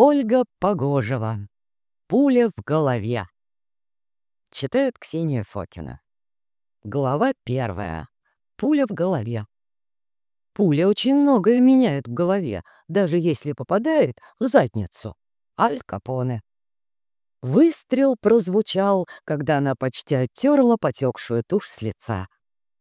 Ольга Погожева. Пуля в голове. Читает Ксения Фокина. Глава первая. Пуля в голове. Пуля очень многое меняет в голове, даже если попадает в задницу. Аль Капоне. Выстрел прозвучал, когда она почти оттерла потекшую тушь с лица.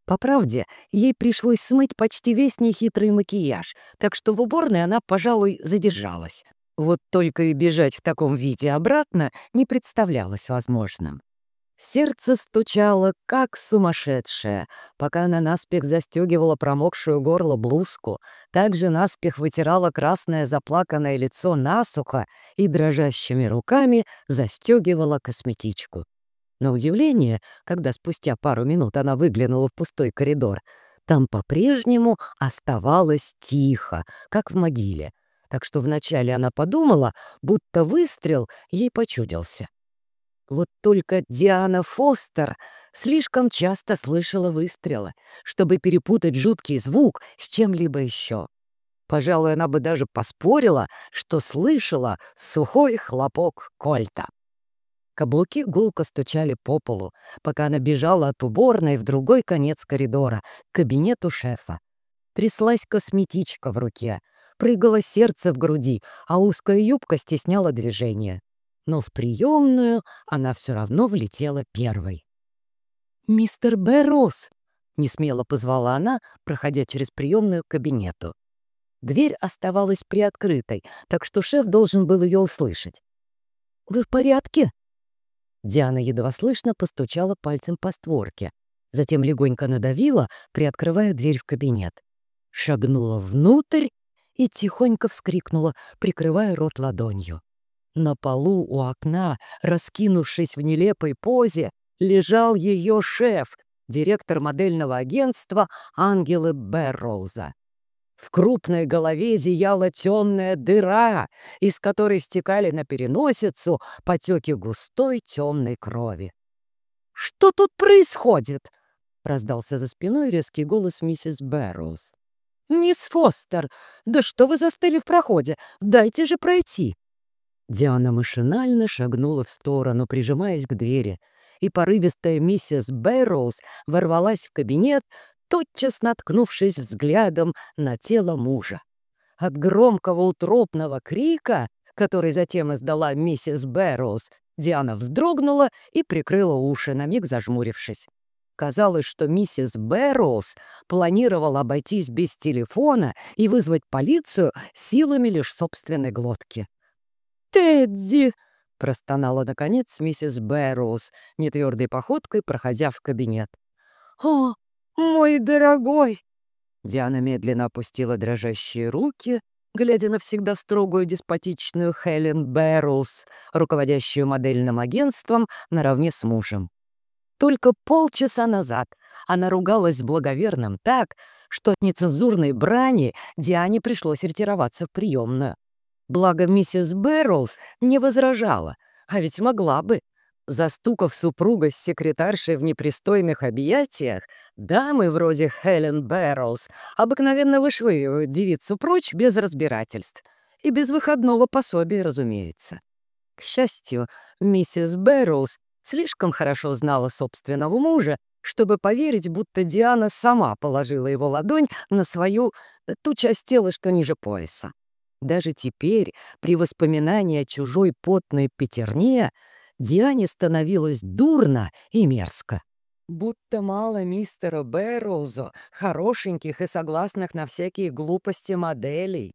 По правде, ей пришлось смыть почти весь нехитрый макияж, так что в уборной она, пожалуй, задержалась. Вот только и бежать в таком виде обратно не представлялось возможным. Сердце стучало, как сумасшедшее, пока она наспех застегивала промокшую горло блузку, также наспех вытирала красное заплаканное лицо насухо и дрожащими руками застегивала косметичку. На удивление, когда спустя пару минут она выглянула в пустой коридор, там по-прежнему оставалось тихо, как в могиле — так что вначале она подумала, будто выстрел ей почудился. Вот только Диана Фостер слишком часто слышала выстрелы, чтобы перепутать жуткий звук с чем-либо еще. Пожалуй, она бы даже поспорила, что слышала сухой хлопок кольта. Каблуки гулко стучали по полу, пока она бежала от уборной в другой конец коридора, к кабинету шефа. Тряслась косметичка в руке — прыгало сердце в груди, а узкая юбка стесняла движение. Но в приемную она все равно влетела первой. «Мистер Беррос!» — несмело позвала она, проходя через приемную к кабинету. Дверь оставалась приоткрытой, так что шеф должен был ее услышать. «Вы в порядке?» Диана едва слышно постучала пальцем по створке, затем легонько надавила, приоткрывая дверь в кабинет. Шагнула внутрь и тихонько вскрикнула, прикрывая рот ладонью. На полу у окна, раскинувшись в нелепой позе, лежал ее шеф, директор модельного агентства Ангелы Берроуза. В крупной голове зияла темная дыра, из которой стекали на переносицу потеки густой темной крови. «Что тут происходит?» — раздался за спиной резкий голос миссис Бэрроуз. «Мисс Фостер, да что вы застыли в проходе? Дайте же пройти!» Диана машинально шагнула в сторону, прижимаясь к двери, и порывистая миссис Бэрроуз ворвалась в кабинет, тотчас наткнувшись взглядом на тело мужа. От громкого утробного крика, который затем издала миссис Бэрроуз, Диана вздрогнула и прикрыла уши, на миг зажмурившись. Казалось, что миссис Бэрроуз планировала обойтись без телефона и вызвать полицию силами лишь собственной глотки. «Тедди!» — простонала, наконец, миссис Бэрроуз, нетвердой походкой проходя в кабинет. «О, мой дорогой!» Диана медленно опустила дрожащие руки, глядя на всегда строгую деспотичную Хелен Бэрроуз, руководящую модельным агентством наравне с мужем. Только полчаса назад она ругалась с благоверным так, что от нецензурной брани Диане пришлось ретироваться в приемную. Благо миссис Бэрроуз не возражала, а ведь могла бы. Застукав супруга с секретаршей в непристойных объятиях, дамы вроде Хелен Бэрроуз обыкновенно вышвыривают девицу прочь без разбирательств. И без выходного пособия, разумеется. К счастью, миссис Бэрроуз слишком хорошо знала собственного мужа, чтобы поверить, будто Диана сама положила его ладонь на свою э, ту часть тела, что ниже пояса. Даже теперь, при воспоминании о чужой потной пятерне, Диане становилось дурно и мерзко. Будто мало мистера Бэрроузу, хорошеньких и согласных на всякие глупости моделей.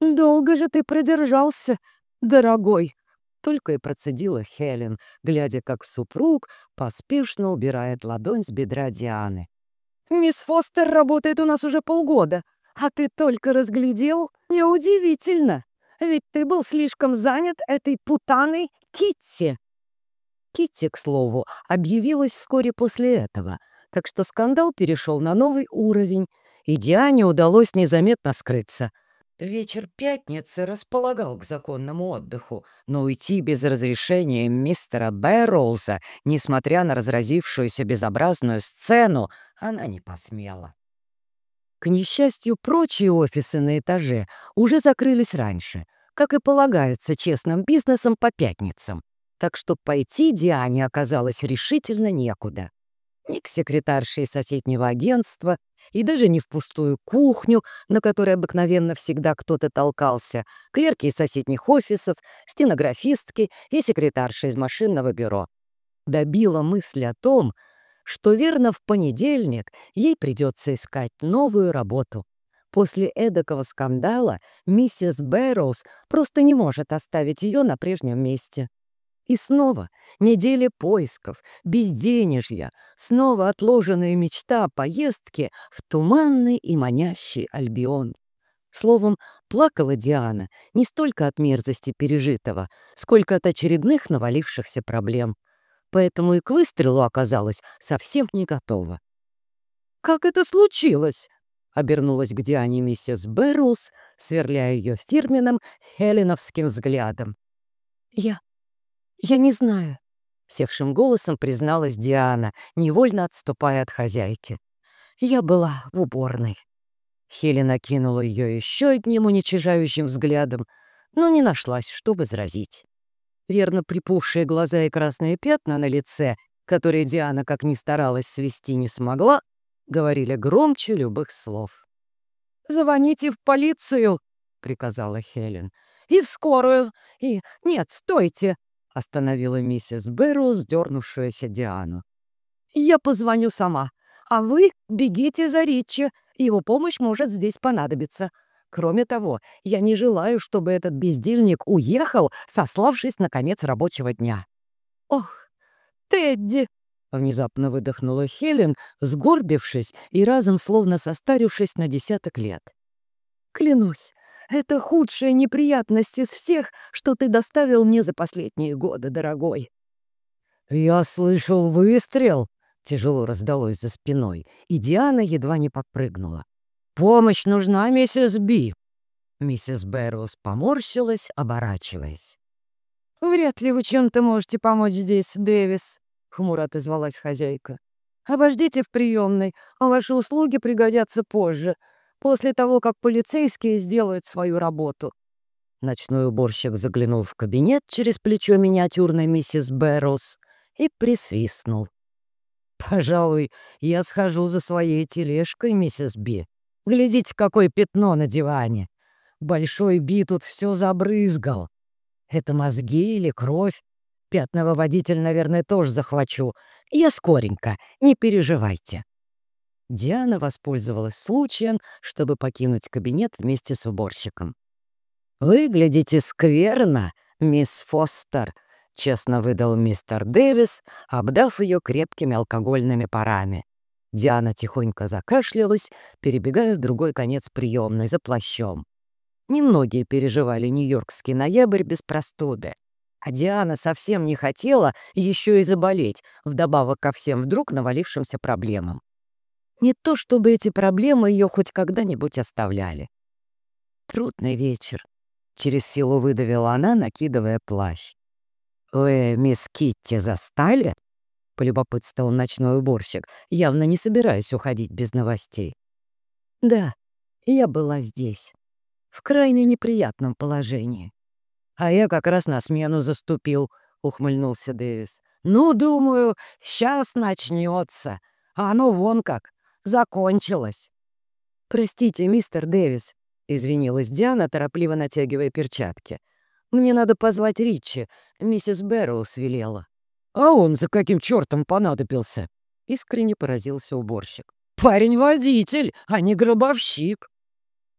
«Долго же ты продержался, дорогой!» Только и процедила Хелен, глядя, как супруг поспешно убирает ладонь с бедра Дианы. «Мисс Фостер работает у нас уже полгода, а ты только разглядел? Неудивительно, ведь ты был слишком занят этой путаной Китти». Китти, к слову, объявилась вскоре после этого, так что скандал перешел на новый уровень, и Диане удалось незаметно скрыться — Вечер пятницы располагал к законному отдыху, но уйти без разрешения мистера Бэрроуза, несмотря на разразившуюся безобразную сцену, она не посмела. К несчастью, прочие офисы на этаже уже закрылись раньше, как и полагается честным бизнесом по пятницам. Так что пойти Диане оказалось решительно некуда. Ни к секретарше из соседнего агентства, и даже не в пустую кухню, на которой обыкновенно всегда кто-то толкался, клерки из соседних офисов, стенографистки и секретарша из машинного бюро. Добила мысль о том, что верно в понедельник ей придется искать новую работу. После эдакого скандала миссис Бэрроуз просто не может оставить ее на прежнем месте. И снова недели поисков, безденежья, снова отложенная мечта о поездке в туманный и манящий Альбион. Словом, плакала Диана не столько от мерзости пережитого, сколько от очередных навалившихся проблем. Поэтому и к выстрелу оказалась совсем не готова. «Как это случилось?» — обернулась к Диане миссис Бэрроуз, сверляя ее фирменным хеленовским взглядом. «Я «Я не знаю», — севшим голосом призналась Диана, невольно отступая от хозяйки. «Я была в уборной». Хелена кинула ее еще одним уничижающим взглядом, но не нашлась, что возразить. Верно припухшие глаза и красные пятна на лице, которые Диана, как ни старалась свести, не смогла, говорили громче любых слов. «Звоните в полицию!» — приказала Хелен. «И в скорую! И... Нет, стойте! — остановила миссис Бэрроуз, дернувшуюся Диану. «Я позвоню сама, а вы бегите за Ричи, его помощь может здесь понадобиться. Кроме того, я не желаю, чтобы этот бездельник уехал, сославшись на конец рабочего дня». «Ох, Тедди!» — внезапно выдохнула Хелен, сгорбившись и разом словно состарившись на десяток лет. «Клянусь, это худшая неприятность из всех, что ты доставил мне за последние годы, дорогой». «Я слышал выстрел!» — тяжело раздалось за спиной, и Диана едва не подпрыгнула. «Помощь нужна, миссис Би!» Миссис Бэрроуз поморщилась, оборачиваясь. «Вряд ли вы чем-то можете помочь здесь, Дэвис», — хмуро отозвалась хозяйка. «Обождите в приемной, а ваши услуги пригодятся позже после того, как полицейские сделают свою работу. Ночной уборщик заглянул в кабинет через плечо миниатюрной миссис Бэрроуз и присвистнул. «Пожалуй, я схожу за своей тележкой, миссис Би. Глядите, какое пятно на диване. Большой Би тут все забрызгал. Это мозги или кровь? Пятновыводитель, наверное, тоже захвачу. Я скоренько, не переживайте». Диана воспользовалась случаем, чтобы покинуть кабинет вместе с уборщиком. «Выглядите скверно, мисс Фостер», — честно выдал мистер Дэвис, обдав ее крепкими алкогольными парами. Диана тихонько закашлялась, перебегая в другой конец приемной за плащом. Немногие переживали нью-йоркский ноябрь без простуды. А Диана совсем не хотела еще и заболеть, вдобавок ко всем вдруг навалившимся проблемам. Не то чтобы эти проблемы ее хоть когда-нибудь оставляли. Трудный вечер. Через силу выдавила она, накидывая плащ. «Вы мисс Китти застали?» — полюбопытствовал ночной уборщик, явно не собираясь уходить без новостей. «Да, я была здесь, в крайне неприятном положении. А я как раз на смену заступил», — ухмыльнулся Дэвис. «Ну, думаю, сейчас начнется. А оно вон как, закончилось. «Простите, мистер Дэвис», — извинилась Диана, торопливо натягивая перчатки. «Мне надо позвать Ричи. Миссис Бэрроуз велела». «А он за каким чертом понадобился?» — искренне поразился уборщик. «Парень-водитель, а не гробовщик».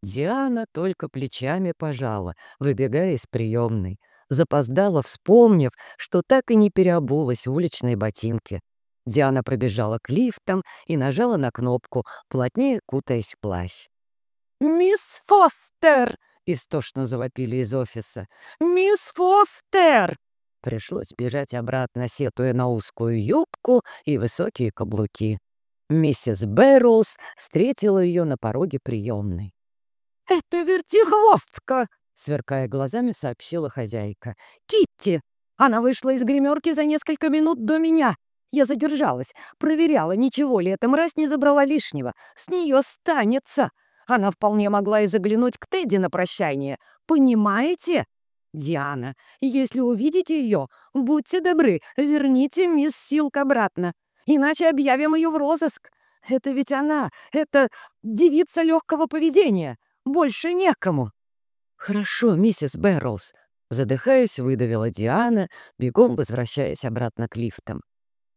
Диана только плечами пожала, выбегая из приемной. Запоздала, вспомнив, что так и не переобулась в уличные ботинки. Диана пробежала к лифтам и нажала на кнопку, плотнее кутаясь в плащ. «Мисс Фостер!» — истошно завопили из офиса. «Мисс Фостер!» Пришлось бежать обратно, сетуя на узкую юбку и высокие каблуки. Миссис Бэрроуз встретила ее на пороге приемной. «Это вертихвостка!» — сверкая глазами, сообщила хозяйка. «Китти! Она вышла из гримерки за несколько минут до меня. Я задержалась, проверяла, ничего ли эта мразь не забрала лишнего. С нее станется. Она вполне могла и заглянуть к Тедди на прощание. Понимаете? Диана, если увидите ее, будьте добры, верните мисс Силк обратно, иначе объявим ее в розыск. Это ведь она, это девица легкого поведения. Больше некому. Хорошо, миссис Бэрроуз, задыхаясь, выдавила Диана, бегом возвращаясь обратно к лифтам.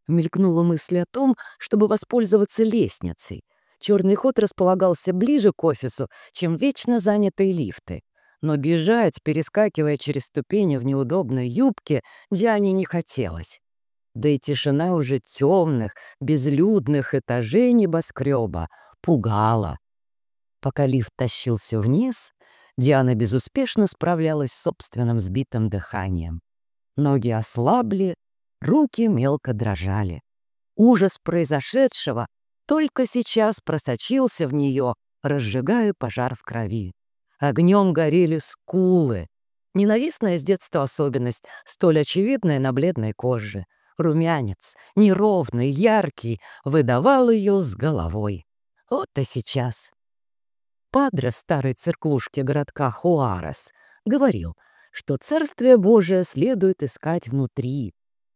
Мелькнула мысль о том, чтобы воспользоваться лестницей. Черный ход располагался ближе к офису, чем вечно занятые лифты. Но бежать, перескакивая через ступени в неудобной юбке, Диане не хотелось. Да и тишина уже темных, безлюдных этажей небоскреба пугала. Пока лифт тащился вниз, Диана безуспешно справлялась с собственным сбитым дыханием. Ноги ослабли, руки мелко дрожали. Ужас произошедшего только сейчас просочился в нее, разжигая пожар в крови. Огнем горели скулы. Ненавистная с детства особенность, столь очевидная на бледной коже. Румянец, неровный, яркий, выдавал ее с головой. Вот и сейчас. Падре в старой церквушке городка Хуарес говорил, что Царствие Божие следует искать внутри.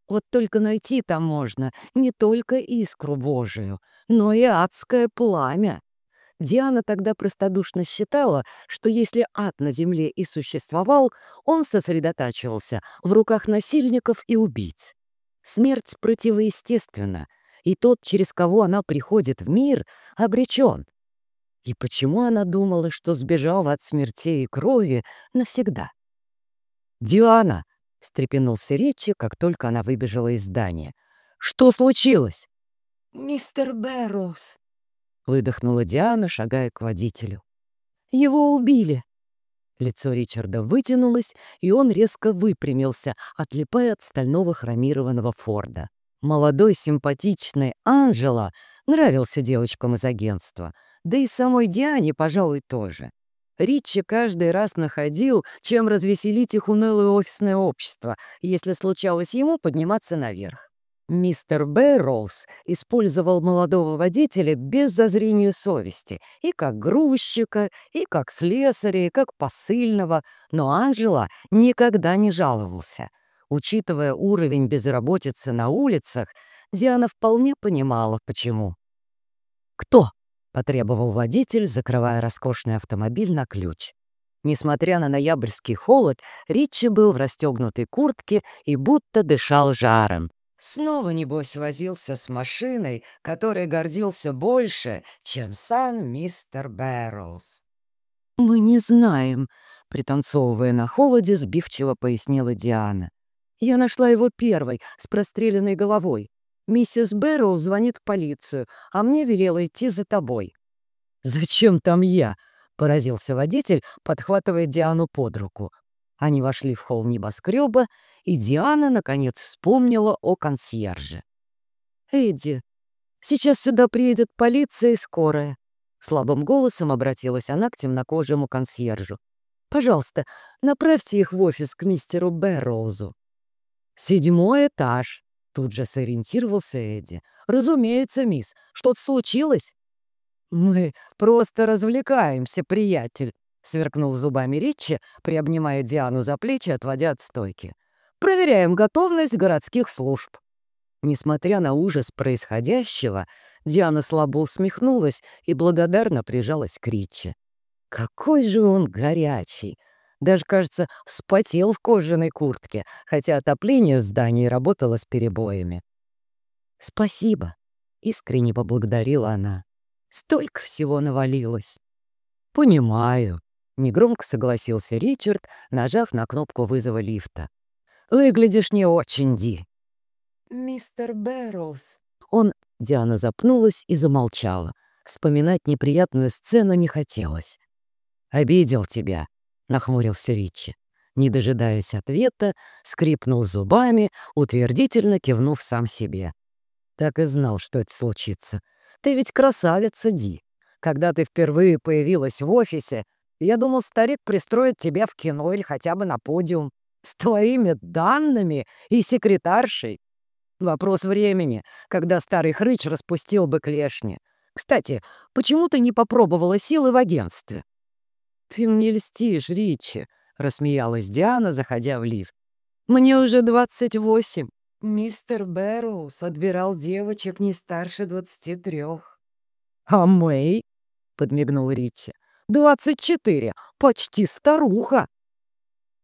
Вот только найти там можно не только искру Божию, но и адское пламя. Диана тогда простодушно считала, что если ад на земле и существовал, он сосредотачивался в руках насильников и убийц. Смерть противоестественна, и тот, через кого она приходит в мир, обречен. И почему она думала, что сбежала от смертей и крови навсегда? «Диана!» — встрепенулся Ричи, как только она выбежала из здания. «Что случилось?» «Мистер Бэрроуз», — выдохнула Диана, шагая к водителю. «Его убили». Лицо Ричарда вытянулось, и он резко выпрямился, отлипая от стального хромированного Форда. Молодой симпатичный Анжела нравился девочкам из агентства, да и самой Диане, пожалуй, тоже. Ричи каждый раз находил, чем развеселить их унылое офисное общество, если случалось ему подниматься наверх. Мистер Бэрроуз использовал молодого водителя без зазрения совести, и как грузчика, и как слесаря, и как посыльного, но Анжела никогда не жаловался. Учитывая уровень безработицы на улицах, Диана вполне понимала, почему. «Кто?» — потребовал водитель, закрывая роскошный автомобиль на ключ. Несмотря на ноябрьский холод, Ричи был в расстегнутой куртке и будто дышал жаром. Снова, небось, возился с машиной, которой гордился больше, чем сам мистер Бэрроуз. «Мы не знаем», — пританцовывая на холоде, сбивчиво пояснила Диана. «Я нашла его первой, с простреленной головой. Миссис Бэрроу звонит в полицию, а мне велела идти за тобой». «Зачем там я?» — поразился водитель, подхватывая Диану под руку. Они вошли в холл небоскреба, и Диана, наконец, вспомнила о консьерже. «Эдди, сейчас сюда приедет полиция и скорая», — слабым голосом обратилась она к темнокожему консьержу. «Пожалуйста, направьте их в офис к мистеру Бэрроузу». «Седьмой этаж», Тут же сориентировался Эдди. «Разумеется, мисс. Что-то случилось?» «Мы просто развлекаемся, приятель», — сверкнул зубами Ричи, приобнимая Диану за плечи, отводя от стойки. «Проверяем готовность городских служб». Несмотря на ужас происходящего, Диана слабо усмехнулась и благодарно прижалась к Ричи. «Какой же он горячий! Даже, кажется, вспотел в кожаной куртке, хотя отопление в здании работало с перебоями. «Спасибо», — искренне поблагодарила она. «Столько всего навалилось». «Понимаю», — негромко согласился Ричард, нажав на кнопку вызова лифта. «Выглядишь не очень, Ди». «Мистер Бэрроуз». Он... Диана запнулась и замолчала. Вспоминать неприятную сцену не хотелось. «Обидел тебя», — нахмурился Ричи. Не дожидаясь ответа, скрипнул зубами, утвердительно кивнув сам себе. Так и знал, что это случится. Ты ведь красавица, Ди. Когда ты впервые появилась в офисе, я думал, старик пристроит тебя в кино или хотя бы на подиум. С твоими данными и секретаршей. Вопрос времени, когда старый хрыч распустил бы клешни. Кстати, почему ты не попробовала силы в агентстве?» «Ты мне льстишь, Ричи», — рассмеялась Диана, заходя в лифт. «Мне уже двадцать восемь». Мистер Бэрроуз отбирал девочек не старше двадцати трех. «А Мэй?» — подмигнул Ричи. «Двадцать четыре! Почти старуха!»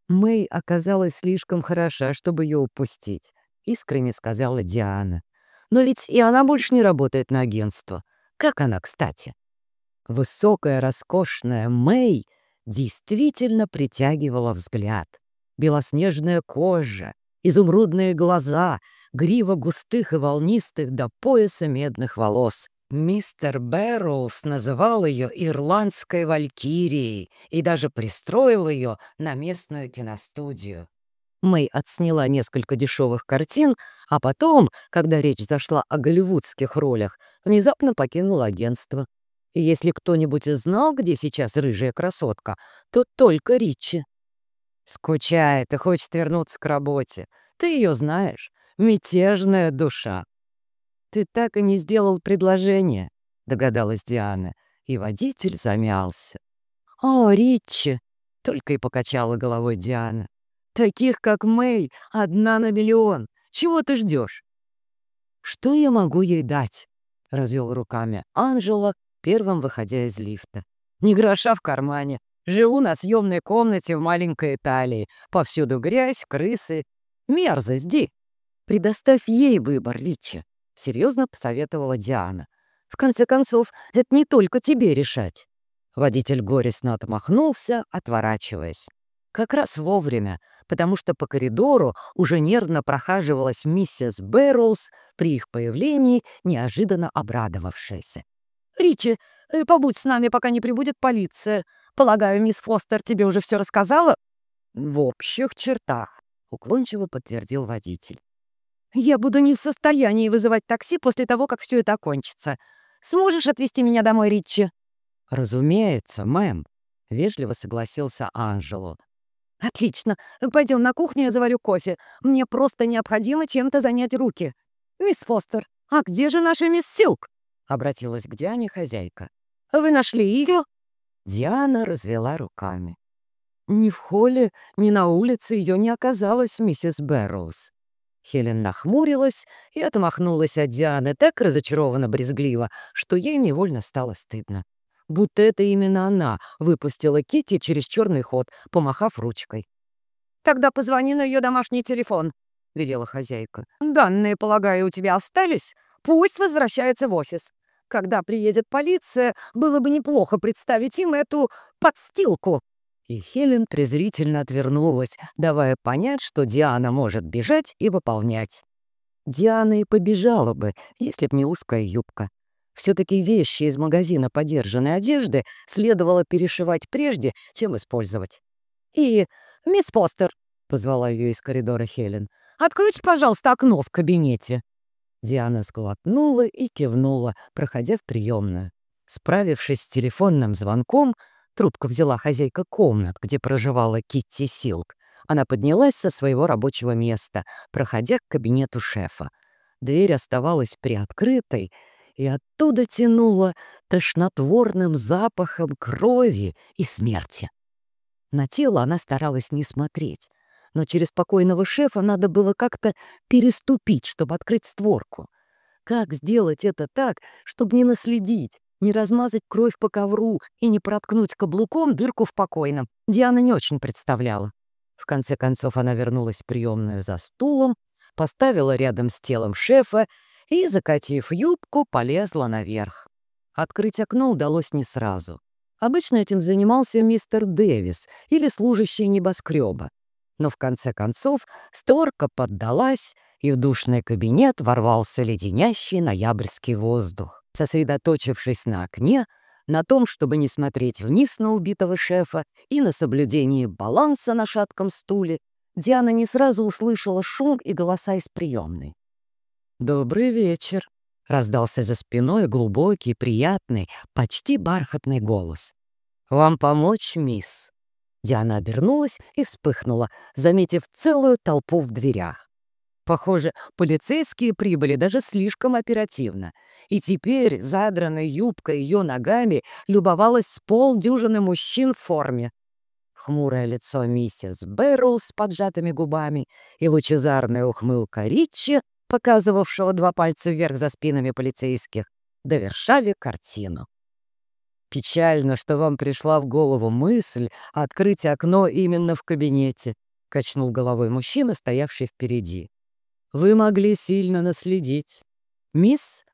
Мэй оказалась слишком хороша, чтобы ее упустить, искренне сказала Диана. Но ведь и она больше не работает на агентство. Как она, кстати? Высокая, роскошная Мэй действительно притягивала взгляд. Белоснежная кожа, изумрудные глаза, грива густых и волнистых до пояса медных волос. Мистер Бэрроуз называл ее ирландской валькирией и даже пристроил ее на местную киностудию. Мэй отсняла несколько дешевых картин, а потом, когда речь зашла о голливудских ролях, внезапно покинула агентство. И если кто-нибудь знал, где сейчас рыжая красотка, то только Ричи. Скучает и хочет вернуться к работе. Ты ее знаешь. Мятежная душа. «Ты так и не сделал предложение», — догадалась Диана, и водитель замялся. «О, Ричи!» — только и покачала головой Диана. «Таких, как Мэй, одна на миллион. Чего ты ждешь?» «Что я могу ей дать?» — развел руками Анжела, первым выходя из лифта. «Ни гроша в кармане. Живу на съемной комнате в маленькой Италии. Повсюду грязь, крысы. Мерзость, Ди. Предоставь ей выбор, Ричи. — серьезно посоветовала Диана. «В конце концов, это не только тебе решать». Водитель горестно отмахнулся, отворачиваясь. Как раз вовремя, потому что по коридору уже нервно прохаживалась миссис Бэрроуз при их появлении, неожиданно обрадовавшаяся. «Ричи, э, побудь с нами, пока не прибудет полиция. Полагаю, мисс Фостер тебе уже все рассказала?» «В общих чертах», — уклончиво подтвердил водитель. Я буду не в состоянии вызывать такси после того, как все это окончится. Сможешь отвезти меня домой, Ричи?» «Разумеется, мэм», — вежливо согласился Анжело. «Отлично. Пойдем на кухню, я заварю кофе. Мне просто необходимо чем-то занять руки. Мисс Фостер, а где же наша мисс Силк?» — обратилась к Диане хозяйка. «Вы нашли ее?» Диана развела руками. Ни в холле, ни на улице ее не оказалось, миссис Бэрроуз. Хелен нахмурилась и отмахнулась от Дианы так разочарованно-брезгливо, что ей невольно стало стыдно. Будто это именно она выпустила Кити через черный ход, помахав ручкой. «Тогда позвони на ее домашний телефон», — велела хозяйка. «Данные, полагаю, у тебя остались? Пусть возвращается в офис. Когда приедет полиция, было бы неплохо представить им эту подстилку». И Хелен презрительно отвернулась, давая понять, что Диана может бежать и выполнять. Диана и побежала бы, если б не узкая юбка. Все-таки вещи из магазина подержанной одежды следовало перешивать прежде, чем использовать. «И, мисс Постер», — позвала ее из коридора Хелен, — «откройте, пожалуйста, окно в кабинете». Диана сглотнула и кивнула, проходя в приемную. Справившись с телефонным звонком, Трубку взяла хозяйка комнат, где проживала Китти Силк. Она поднялась со своего рабочего места, проходя к кабинету шефа. Дверь оставалась приоткрытой, и оттуда тянуло тошнотворным запахом крови и смерти. На тело она старалась не смотреть, но через покойного шефа надо было как-то переступить, чтобы открыть створку. Как сделать это так, чтобы не наследить, не размазать кровь по ковру и не проткнуть каблуком дырку в покойном, Диана не очень представляла. В конце концов она вернулась в приемную за стулом, поставила рядом с телом шефа и, закатив юбку, полезла наверх. Открыть окно удалось не сразу. Обычно этим занимался мистер Дэвис или служащий небоскреба. Но в конце концов створка поддалась, и в душный кабинет ворвался леденящий ноябрьский воздух. Сосредоточившись на окне, на том, чтобы не смотреть вниз на убитого шефа и на соблюдении баланса на шатком стуле, Диана не сразу услышала шум и голоса из приемной. «Добрый вечер», — раздался за спиной глубокий, приятный, почти бархатный голос. «Вам помочь, мисс?» Диана обернулась и вспыхнула, заметив целую толпу в дверях. Похоже, полицейские прибыли даже слишком оперативно. И теперь задранной юбкой ее ногами любовалась с полдюжины мужчин в форме. Хмурое лицо миссис Бэрроу с поджатыми губами и лучезарная ухмылка Ричи, показывавшего два пальца вверх за спинами полицейских, довершали картину. «Печально, что вам пришла в голову мысль открыть окно именно в кабинете», — качнул головой мужчина, стоявший впереди. «Вы могли сильно наследить». «Мисс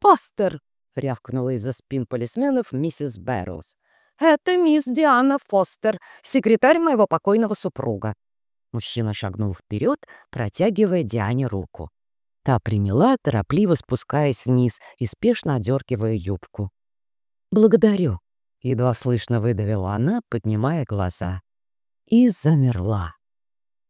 Постер!» — рявкнула из-за спин полисменов миссис Бэрроуз. «Это мисс Диана Фостер, секретарь моего покойного супруга». Мужчина шагнул вперед, протягивая Диане руку. Та приняла, торопливо спускаясь вниз и спешно одергивая юбку. «Благодарю», — едва слышно выдавила она, поднимая глаза. И замерла.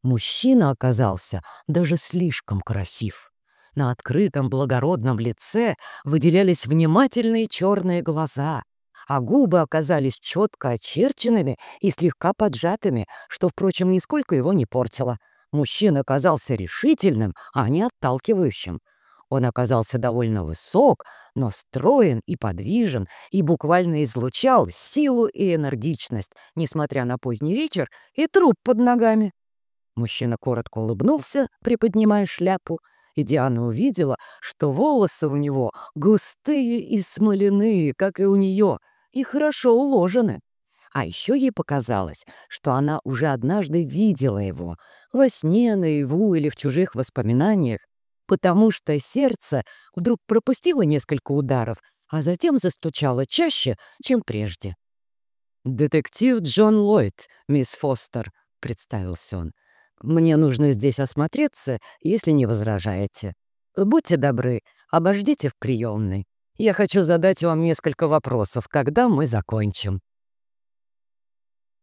Мужчина оказался даже слишком красив. На открытом благородном лице выделялись внимательные черные глаза, а губы оказались четко очерченными и слегка поджатыми, что, впрочем, нисколько его не портило. Мужчина оказался решительным, а не отталкивающим. Он оказался довольно высок, но строен и подвижен, и буквально излучал силу и энергичность, несмотря на поздний вечер и труп под ногами. Мужчина коротко улыбнулся, приподнимая шляпу, и Диана увидела, что волосы у него густые и смоляные, как и у нее, и хорошо уложены. А еще ей показалось, что она уже однажды видела его во сне, наяву или в чужих воспоминаниях, потому что сердце вдруг пропустило несколько ударов, а затем застучало чаще, чем прежде. «Детектив Джон Ллойд, мисс Фостер», — представился он. «Мне нужно здесь осмотреться, если не возражаете. Будьте добры, обождите в приемной. Я хочу задать вам несколько вопросов, когда мы закончим».